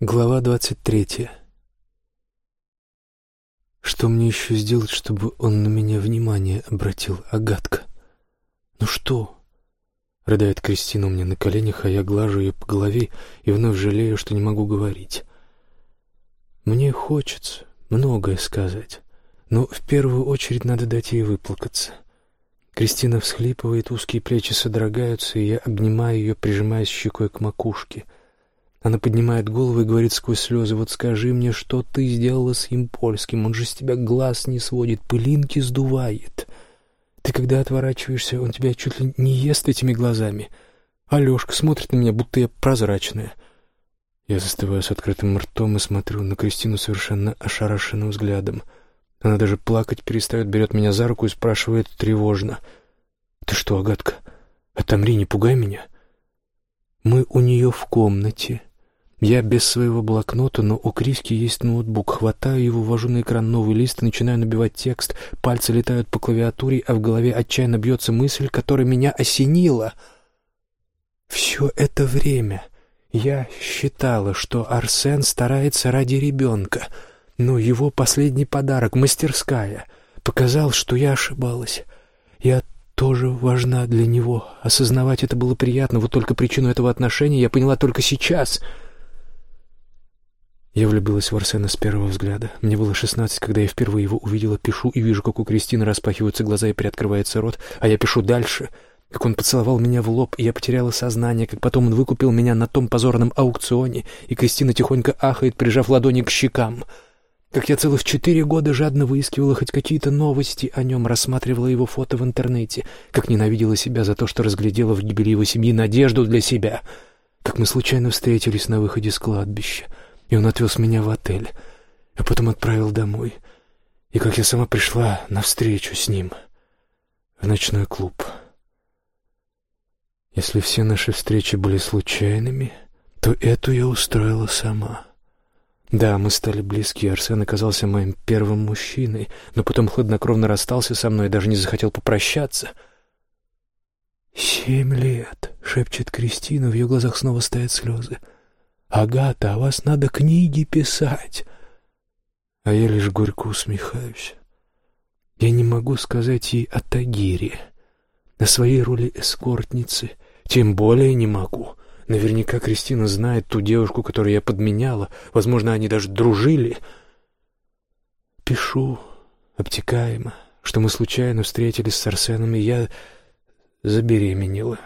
Глава двадцать третья. Что мне еще сделать, чтобы он на меня внимание обратил, Агатка? Ну что? Рыдает Кристина у меня на коленях, а я глажу ее по голове и вновь жалею, что не могу говорить. Мне хочется многое сказать, но в первую очередь надо дать ей выплакаться. Кристина всхлипывает, узкие плечи содрогаются, и я обнимаю ее, прижимаясь щекой к макушке — она поднимает голову и говорит сквозь слезы, «Вот скажи мне, что ты сделала с им польским? Он же с тебя глаз не сводит, пылинки сдувает. Ты когда отворачиваешься, он тебя чуть ли не ест этими глазами. Алешка смотрит на меня, будто я прозрачная». Я застываю с открытым ртом и смотрю на Кристину совершенно ошарашенным взглядом. Она даже плакать перестает, берет меня за руку и спрашивает тревожно. «Ты что, Агатка, отомри, не пугай меня». Мы у нее в комнате. Я без своего блокнота, но у Криски есть ноутбук. Хватаю его, ввожу на экран новый лист и начинаю набивать текст. Пальцы летают по клавиатуре, а в голове отчаянно бьется мысль, которая меня осенила. Все это время я считала, что Арсен старается ради ребенка, но его последний подарок, мастерская, показал, что я ошибалась. Я тоже важна для него. Осознавать это было приятно, вот только причину этого отношения я поняла только сейчас — я влюбилась в Арсена с первого взгляда. Мне было шестнадцать, когда я впервые его увидела, пишу и вижу, как у Кристины распахиваются глаза и приоткрывается рот, а я пишу дальше, как он поцеловал меня в лоб, и я потеряла сознание, как потом он выкупил меня на том позорном аукционе, и Кристина тихонько ахает, прижав ладони к щекам. Как я целых четыре года жадно выискивала хоть какие-то новости о нем, рассматривала его фото в интернете, как ненавидела себя за то, что разглядела в гибели его семьи надежду для себя, как мы случайно встретились на выходе с кладбища — и он отвез меня в отель, а потом отправил домой. И как я сама пришла на встречу с ним в ночной клуб. Если все наши встречи были случайными, то эту я устроила сама. Да, мы стали близки, Арсен оказался моим первым мужчиной, но потом хладнокровно расстался со мной и даже не захотел попрощаться. «Семь лет», — шепчет Кристина, в ее глазах снова стоят слезы. «Агата, о вас надо книги писать!» А я лишь горько усмехаюсь. Я не могу сказать ей о Тагире, о своей роли эскортницы, тем более не могу. Наверняка Кристина знает ту девушку, которую я подменяла, возможно, они даже дружили. Пишу обтекаемо, что мы случайно встретились с Арсеном, и я забеременела.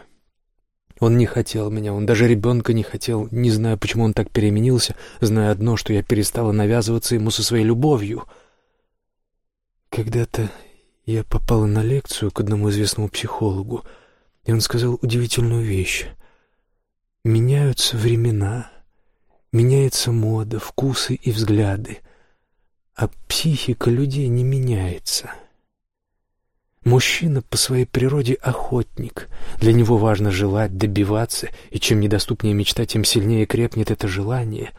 Он не хотел меня, он даже ребенка не хотел, не знаю, почему он так переменился, зная одно, что я перестала навязываться ему со своей любовью. Когда-то я попала на лекцию к одному известному психологу, и он сказал удивительную вещь. Меняются времена, меняется мода, вкусы и взгляды, а психика людей не меняется. Мужчина по своей природе охотник. Для него важно желать, добиваться, и чем недоступнее мечта, тем сильнее крепнет это желание.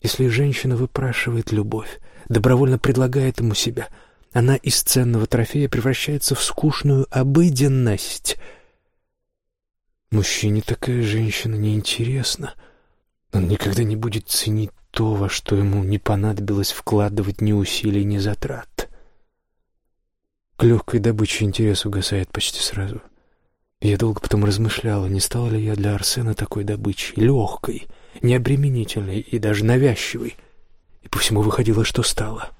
Если женщина выпрашивает любовь, добровольно предлагает ему себя, она из ценного трофея превращается в скучную обыденность. Мужчине такая женщина неинтересна. Он никогда не будет ценить то, во что ему не понадобилось вкладывать ни усилий, ни затрат. К легкой добыче интерес угасает почти сразу. Я долго потом размышляла, не стала ли я для Арсена такой добычей, легкой, необременительной и даже навязчивой. И по всему выходило, что стало.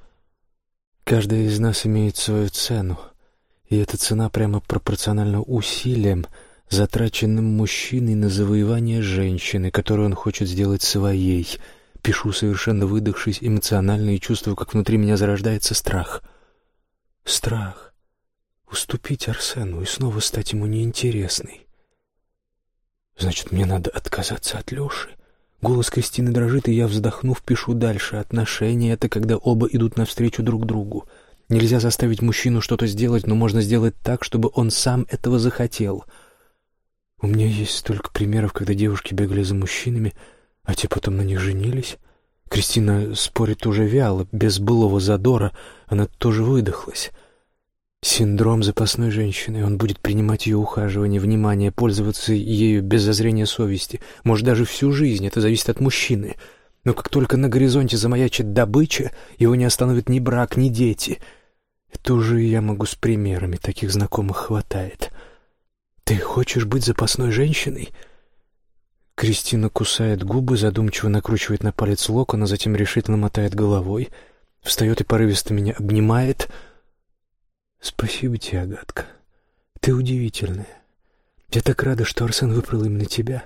Каждая из нас имеет свою цену, и эта цена прямо пропорциональна усилиям, затраченным мужчиной на завоевание женщины, которую он хочет сделать своей. Пишу, совершенно выдохшись, эмоционально и чувствую, как внутри меня зарождается страх. Страх уступить Арсену и снова стать ему неинтересной. Значит, мне надо отказаться от Леши. Голос Кристины дрожит, и я, вздохнув, пишу дальше. Отношения — это когда оба идут навстречу друг другу. Нельзя заставить мужчину что-то сделать, но можно сделать так, чтобы он сам этого захотел. У меня есть столько примеров, когда девушки бегали за мужчинами, а те потом на них женились. Кристина спорит уже вяло, без былого задора, она тоже выдохлась. Синдром запасной женщины. Он будет принимать ее ухаживание, внимание, пользоваться ею без зазрения совести. Может, даже всю жизнь. Это зависит от мужчины. Но как только на горизонте замаячит добыча, его не остановит ни брак, ни дети. Это уже я могу с примерами, таких знакомых хватает. Ты хочешь быть запасной женщиной?» Кристина кусает губы, задумчиво накручивает на палец локон, а затем решительно мотает головой, встает и порывисто меня обнимает. «Спасибо тебе, Агатка. Ты удивительная. Я так рада, что Арсен выбрал именно тебя.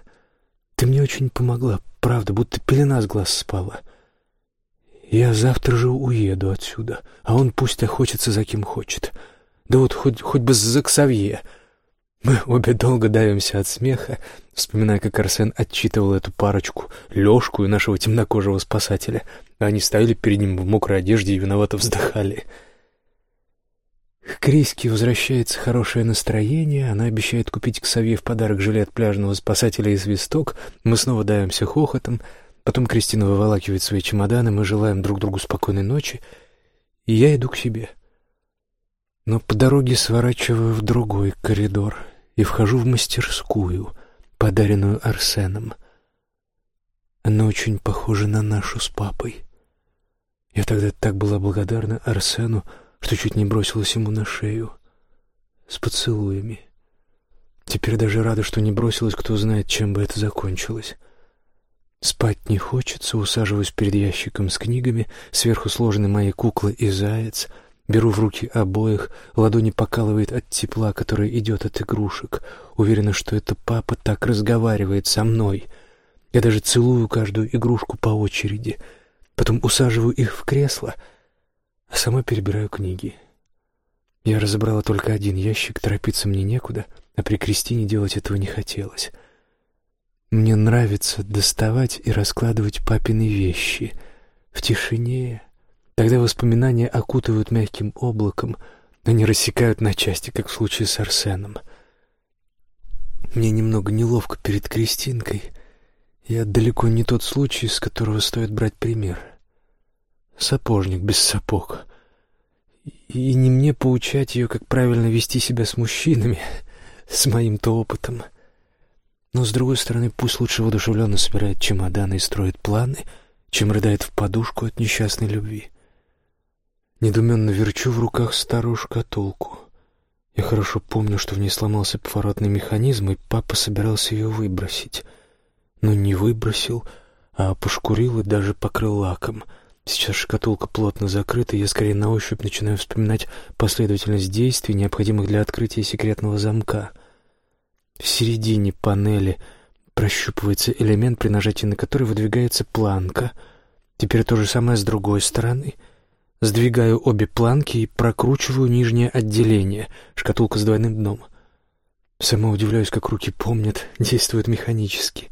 Ты мне очень помогла, правда, будто пелена с глаз спала. Я завтра же уеду отсюда, а он пусть охотится за кем хочет. Да вот хоть, хоть бы за Ксавье». Мы обе долго давимся от смеха, вспоминая, как Арсен отчитывал эту парочку, Лёшку и нашего темнокожего спасателя. Они стояли перед ним в мокрой одежде и виновато вздыхали. К Криске возвращается хорошее настроение, она обещает купить к Савье в подарок жилет пляжного спасателя и свисток, мы снова давимся хохотом, потом Кристина выволакивает свои чемоданы, мы желаем друг другу спокойной ночи, и я иду к себе. Но по дороге сворачиваю в другой коридор — и вхожу в мастерскую, подаренную Арсеном. Она очень похожа на нашу с папой. Я тогда так была благодарна Арсену, что чуть не бросилась ему на шею. С поцелуями. Теперь даже рада, что не бросилась, кто знает, чем бы это закончилось. Спать не хочется, усаживаюсь перед ящиком с книгами, сверху сложены мои куклы и заяц — Беру в руки обоих, ладони покалывает от тепла, которое идет от игрушек. Уверена, что это папа так разговаривает со мной. Я даже целую каждую игрушку по очереди. Потом усаживаю их в кресло, а сама перебираю книги. Я разобрала только один ящик, торопиться мне некуда, а при Кристине делать этого не хотелось. Мне нравится доставать и раскладывать папины вещи в тишине, Тогда воспоминания окутывают мягким облаком, но не рассекают на части, как в случае с Арсеном. Мне немного неловко перед Кристинкой. Я далеко не тот случай, с которого стоит брать пример. Сапожник без сапог. И не мне поучать ее, как правильно вести себя с мужчинами, с моим-то опытом. Но, с другой стороны, пусть лучше воодушевленно собирает чемоданы и строит планы, чем рыдает в подушку от несчастной любви. Недуменно верчу в руках старую шкатулку. Я хорошо помню, что в ней сломался поворотный механизм, и папа собирался ее выбросить. Но не выбросил, а пошкурил и даже покрыл лаком. Сейчас шкатулка плотно закрыта, и я скорее на ощупь начинаю вспоминать последовательность действий, необходимых для открытия секретного замка. В середине панели прощупывается элемент, при нажатии на который выдвигается планка. Теперь то же самое с другой стороны — Сдвигаю обе планки и прокручиваю нижнее отделение, шкатулка с двойным дном. Сама удивляюсь, как руки помнят, действуют механически.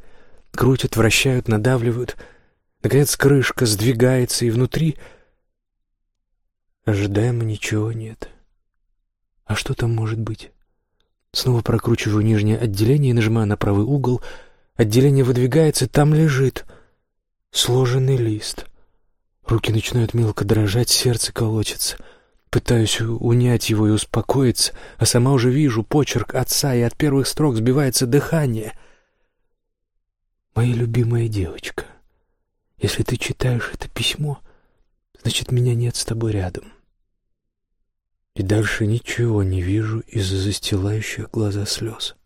Крутят, вращают, надавливают. Наконец крышка сдвигается, и внутри... Ожидаемо ничего нет. А что там может быть? Снова прокручиваю нижнее отделение и нажимаю на правый угол. Отделение выдвигается, там лежит сложенный лист — Руки начинают мелко дрожать, сердце колотится. Пытаюсь унять его и успокоиться, а сама уже вижу почерк отца, и от первых строк сбивается дыхание. «Моя любимая девочка, если ты читаешь это письмо, значит, меня нет с тобой рядом». И дальше ничего не вижу из-за застилающих глаза слез.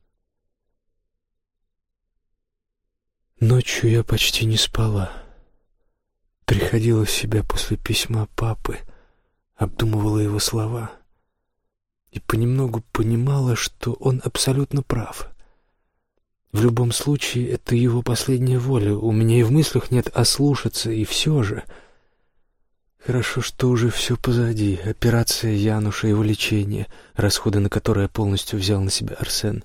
Ночью я почти не спала приходила в себя после письма папы, обдумывала его слова и понемногу понимала, что он абсолютно прав. В любом случае, это его последняя воля. У меня и в мыслях нет ослушаться, и все же... Хорошо, что уже все позади. Операция Януша, его лечение, расходы на которое полностью взял на себя Арсен.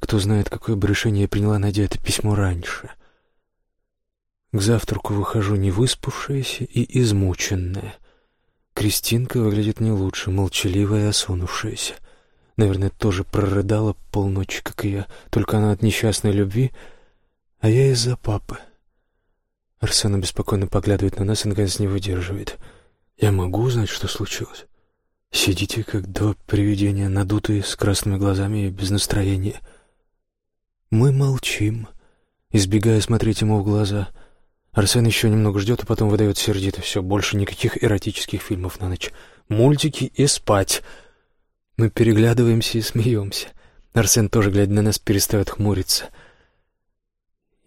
Кто знает, какое бы решение приняла, найдя это письмо раньше. — к завтраку выхожу невыспавшаяся и измученная. Кристинка выглядит не лучше, молчаливая и осунувшаяся. Наверное, тоже прорыдала полночи, как и я, только она от несчастной любви, а я из-за папы. Арсена беспокойно поглядывает на нас и, наконец, не выдерживает. «Я могу узнать, что случилось?» Сидите, как два привидения, надутые, с красными глазами и без настроения. Мы молчим, избегая смотреть ему в глаза — Арсен еще немного ждет, а потом выдает сердито. Все, больше никаких эротических фильмов на ночь. Мультики и спать. Мы переглядываемся и смеемся. Арсен тоже, глядя на нас, перестает хмуриться.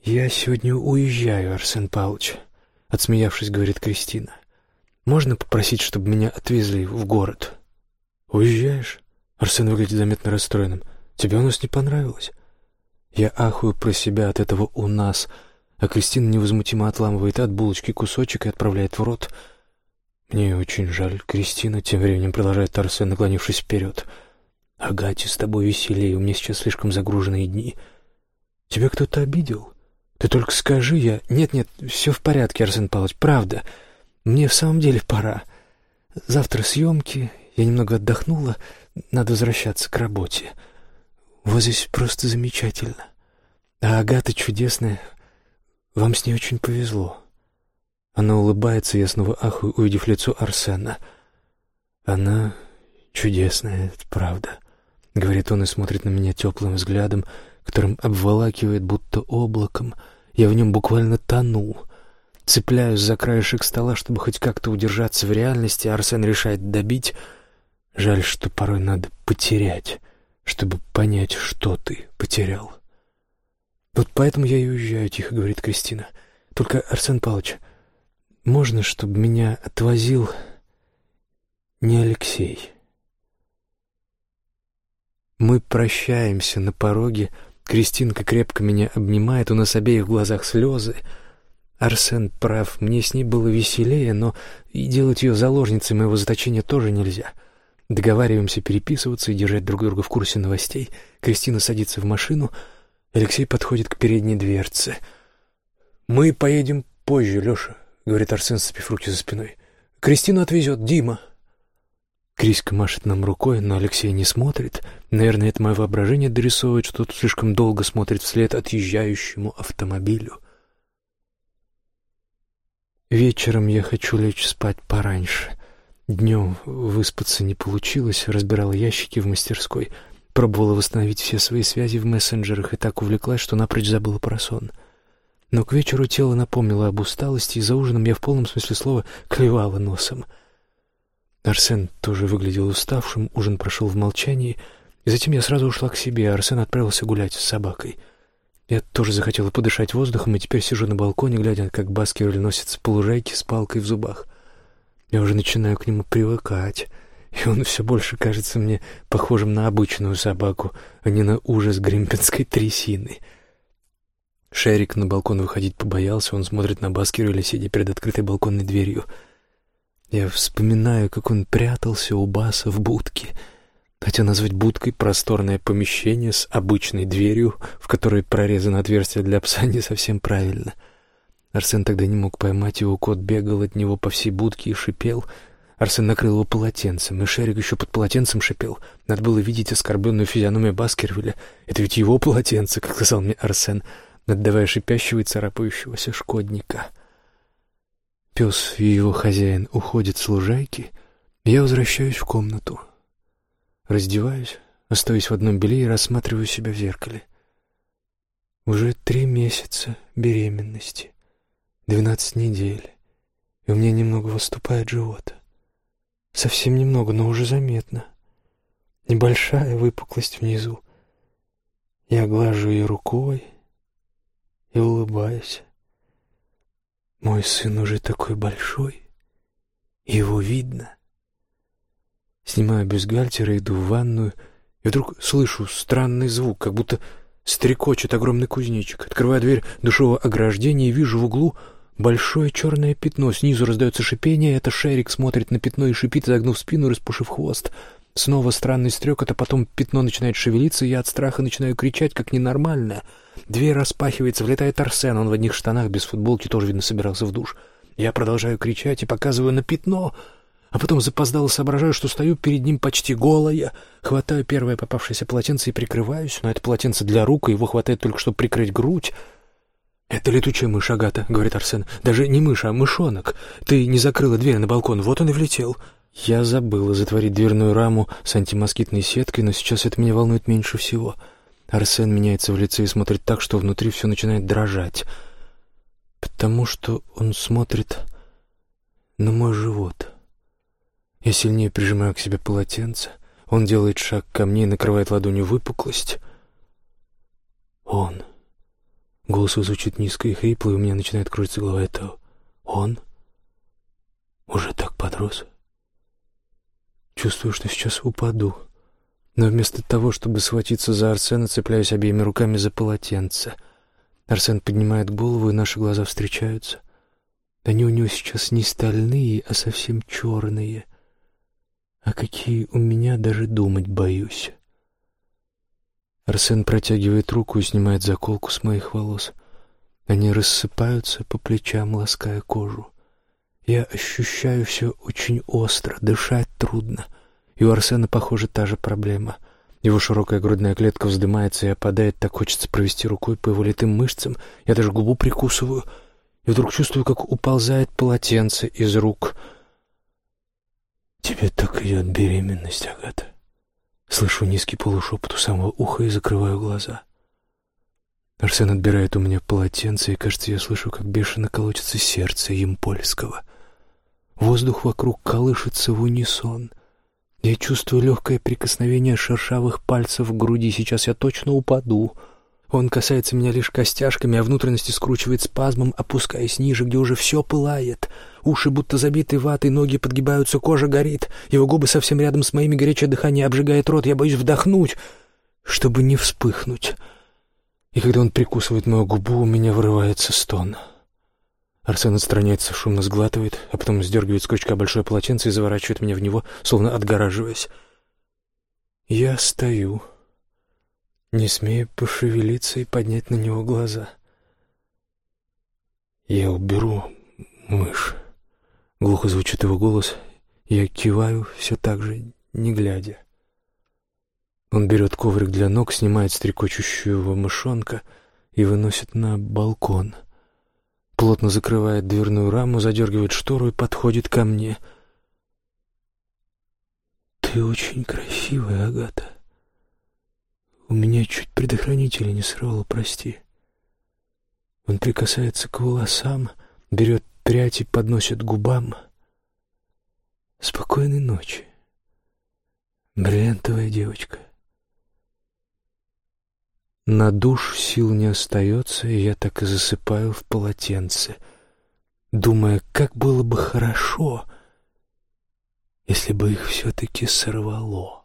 «Я сегодня уезжаю, Арсен Павлович», — отсмеявшись, говорит Кристина. «Можно попросить, чтобы меня отвезли в город?» «Уезжаешь?» Арсен выглядит заметно расстроенным. «Тебе у нас не понравилось?» Я ахую про себя от этого «у нас», а Кристина невозмутимо отламывает от булочки кусочек и отправляет в рот. «Мне очень жаль, Кристина», — тем временем продолжает Арсен, наклонившись вперед. «Агате, с тобой веселее, у меня сейчас слишком загруженные дни. Тебя кто-то обидел? Ты только скажи, я...» «Нет-нет, все в порядке, Арсен Павлович, правда. Мне в самом деле пора. Завтра съемки, я немного отдохнула, надо возвращаться к работе. Вот здесь просто замечательно. А Агата чудесная, вам с ней очень повезло». Она улыбается, я снова ахую, увидев лицо Арсена. «Она чудесная, это правда», — говорит он и смотрит на меня теплым взглядом, которым обволакивает будто облаком. Я в нем буквально тону. Цепляюсь за краешек стола, чтобы хоть как-то удержаться в реальности, Арсен решает добить. Жаль, что порой надо потерять, чтобы понять, что ты потерял. «Вот поэтому я и уезжаю», — тихо говорит Кристина. «Только, Арсен Павлович, можно, чтобы меня отвозил не Алексей?» Мы прощаемся на пороге. Кристинка крепко меня обнимает, у нас обеих в глазах слезы. Арсен прав, мне с ней было веселее, но и делать ее заложницей моего заточения тоже нельзя. Договариваемся переписываться и держать друг друга в курсе новостей. Кристина садится в машину — Алексей подходит к передней дверце. «Мы поедем позже, Леша», — говорит Арсен, сцепив руки за спиной. «Кристину отвезет Дима». Криська машет нам рукой, но Алексей не смотрит. Наверное, это мое воображение дорисовывает, что тот слишком долго смотрит вслед отъезжающему автомобилю. Вечером я хочу лечь спать пораньше. Днем выспаться не получилось, разбирала ящики в мастерской — Пробовала восстановить все свои связи в мессенджерах и так увлеклась, что напрочь забыла про сон. Но к вечеру тело напомнило об усталости, и за ужином я в полном смысле слова клевала носом. Арсен тоже выглядел уставшим, ужин прошел в молчании, и затем я сразу ушла к себе, а Арсен отправился гулять с собакой. Я тоже захотела подышать воздухом, и теперь сижу на балконе, глядя, как Баскервиль носится по лужайке с палкой в зубах. Я уже начинаю к нему привыкать и он все больше кажется мне похожим на обычную собаку, а не на ужас гримпинской трясины. Шерик на балкон выходить побоялся, он смотрит на Баскервилля, сидя перед открытой балконной дверью. Я вспоминаю, как он прятался у Баса в будке, хотя назвать будкой просторное помещение с обычной дверью, в которой прорезано отверстие для пса, не совсем правильно. Арсен тогда не мог поймать его, кот бегал от него по всей будке и шипел — Арсен накрыл его полотенцем, и Шерик еще под полотенцем шипел. Надо было видеть оскорбленную физиономию Баскервилля. Это ведь его полотенце, как сказал мне Арсен, отдавая шипящего и царапающегося шкодника. Пес и его хозяин уходят с лужайки, и я возвращаюсь в комнату. Раздеваюсь, остаюсь в одном белье и рассматриваю себя в зеркале. Уже три месяца беременности, двенадцать недель, и у меня немного выступает живот. Совсем немного, но уже заметно. Небольшая выпуклость внизу. Я глажу ее рукой и улыбаюсь. Мой сын уже такой большой, его видно. Снимаю бюстгальтер и иду в ванную, и вдруг слышу странный звук, как будто стрекочет огромный кузнечик. Открываю дверь душевого ограждения и вижу в углу Большое черное пятно, снизу раздается шипение, это Шерик смотрит на пятно и шипит, загнув спину распушив хвост. Снова странный стрек, а потом пятно начинает шевелиться, и я от страха начинаю кричать, как ненормально. Дверь распахивается, влетает Арсен, он в одних штанах, без футболки, тоже, видно, собирался в душ. Я продолжаю кричать и показываю на пятно, а потом запоздало соображаю, что стою перед ним почти голая, хватаю первое попавшееся полотенце и прикрываюсь, но это полотенце для рук, и его хватает только, чтобы прикрыть грудь. «Это летучая мышь, Агата», — говорит Арсен. «Даже не мышь, а мышонок. Ты не закрыла дверь на балкон, вот он и влетел». Я забыла затворить дверную раму с антимоскитной сеткой, но сейчас это меня волнует меньше всего. Арсен меняется в лице и смотрит так, что внутри все начинает дрожать. потому что он смотрит на мой живот. Я сильнее прижимаю к себе полотенце. Он делает шаг ко мне и накрывает ладонью выпуклость. Он. Голос звучит низко и хрипло, и у меня начинает кружиться голова. Это он? Уже так подрос? Чувствую, что сейчас упаду. Но вместо того, чтобы схватиться за Арсена, цепляюсь обеими руками за полотенце. Арсен поднимает голову, и наши глаза встречаются. Они у него сейчас не стальные, а совсем черные. А какие у меня даже думать боюсь. Арсен протягивает руку и снимает заколку с моих волос. Они рассыпаются по плечам, лаская кожу. Я ощущаю все очень остро, дышать трудно. И у Арсена, похоже, та же проблема. Его широкая грудная клетка вздымается и опадает, так хочется провести рукой по его литым мышцам. Я даже губу прикусываю. И вдруг чувствую, как уползает полотенце из рук. «Тебе так идет беременность, Агата». Слышу низкий полушепот у самого уха и закрываю глаза. Арсен отбирает у меня полотенце, и, кажется, я слышу, как бешено колотится сердце Емпольского. Воздух вокруг колышется в унисон. Я чувствую легкое прикосновение шершавых пальцев к груди. Сейчас я точно упаду. Он касается меня лишь костяшками, а внутренности скручивает спазмом, опускаясь ниже, где уже все пылает. Уши будто забиты ватой, ноги подгибаются, кожа горит. Его губы совсем рядом с моими, горячее дыхание обжигает рот. Я боюсь вдохнуть, чтобы не вспыхнуть. И когда он прикусывает мою губу, у меня вырывается стон. Арсен отстраняется, шумно сглатывает, а потом сдергивает с крючка большое полотенце и заворачивает меня в него, словно отгораживаясь. Я стою, не смея пошевелиться и поднять на него глаза. «Я уберу мышь», — глухо звучит его голос. Я киваю, все так же, не глядя. Он берет коврик для ног, снимает стрекочущую его мышонка и выносит на балкон — плотно закрывает дверную раму, задергивает штору и подходит ко мне. «Ты очень красивая, Агата. У меня чуть предохранителя не срывало, прости». Он прикасается к волосам, берет прядь и подносит губам. «Спокойной ночи, бриллиантовая девочка». На душ сил не остается, и я так и засыпаю в полотенце, думая, как было бы хорошо, если бы их все-таки сорвало.